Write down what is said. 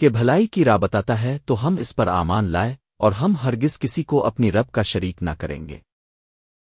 کہ بھلائی کی راہ بتاتا ہے تو ہم اس پر آمان لائے اور ہم ہرگز کسی کو اپنی رب کا شریک نہ کریں گے۔